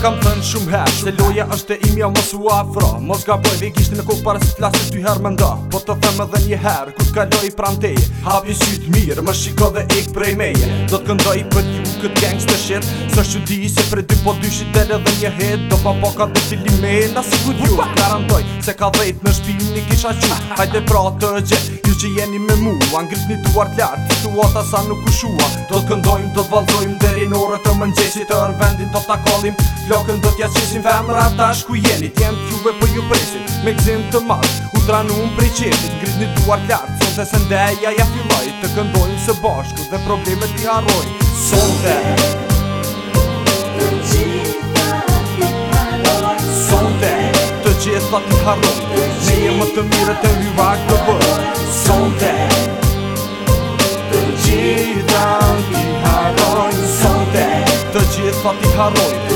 kam thënë shumë herë Se loja është e imja mos u afro Mos ga bojve i gishti me kohë parës të lasës ty herë më nda Po të themë edhe një herë ku loj i pranteje Hap i sytë mirë, më shiko dhe ik prej meje Do t'këndoj për ju këtë gengës të shirë Së shu di se për dy po dyshit shi dele dhe një hit Do pa poka dhe t'i limen Asi ku ju garantoj se ka dhejt në shpim një kisha qu Hajde pra të gjith ju që jeni me mua Angrit një duar t'lartë, Do të këndojmë, do të valdojmë, deri në orë të mëngjesit të rëvendin, të takolim Lokën do t'ja qesin fem rata është ku jeni T'jem t'juve për po ju presin Me këzim të marë U tranu më prej qetit Ngrit një duar t'lartë Sot dhe sëndeja ja filloj, Të këndojnë së bashku Dhe problemet t'i haroj Sot dhe gjitha t'i haroj Me një më të mire të hyva këtë bërë Sot Të gjitha t'i haroj Sot Të gjitha t'i haroj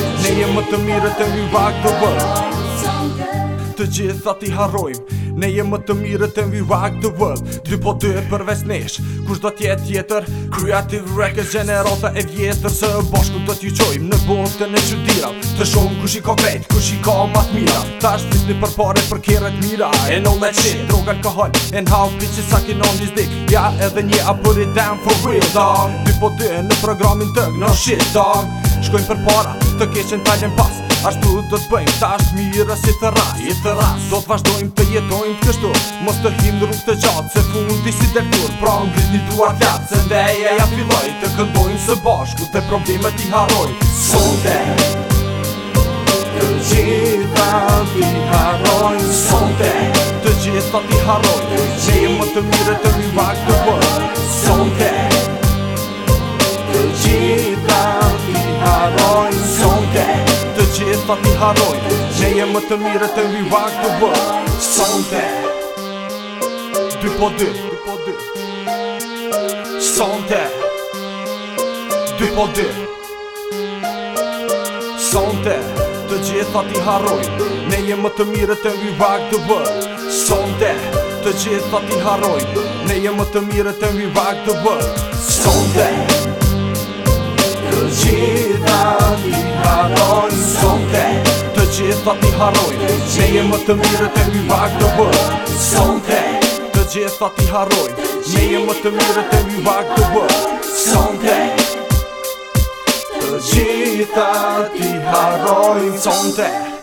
të mire të një vakë të vërë Të gjitha ti harrojmë Ne jem më të mire të një vakë të vërë Dy po dy e përves nesh do tjetë tjetër Creative Records generata e vjetër Së bashku do t'ju qojmë Në bunë të në qëndiram Të shumë kush i ka krejt, Kush i ka matë mira Ta është fisni për pare për kjeret mira E all that shit Droga alkohol And how bitches sucking on this zdik Ja edhe një a put it down for real dog Dy po dy e në programin tëg No shit dog Shkojmë për para të keqen talen pas Ashtu do të bëjmë ta është mira si të ras I të ras Do të vazhdojmë të jetojmë të kështu Mos të him në rukë të gjatë Se fundi si dhe kur Pra në grit një duar klatë Se ndeje ja filloj Të këndojmë së bashku Dhe problemet i haroj Sonte Të gjitha ti haroj Sonte Të gjitha ti haroj Të Të Të gjitha ti haroj Të gjitha ti haroj Të gjitha ti haroj Të gjitha ti haroj Të gjitha ti haroj Të gjitha ti haroj sa ti haroj Ne jem më të mire të mbi vakë të bërë Sa në te Dy po dy Sa në te Dy po dy Sa në te Të gjitha ti haroj Ne jem më të mire të mbi vakë të bërë Sa në te Të gjitha ti haroj Ne jem më të mire të mbi vakë të bërë Sa në te sa ti harroj Ne jem më të mire të mi vak të bërë So dhe Të gjithë sa ti harroj Ne jem më të mire të mi vak të bërë So dhe Të gjithë sa ti harroj Sonte dhe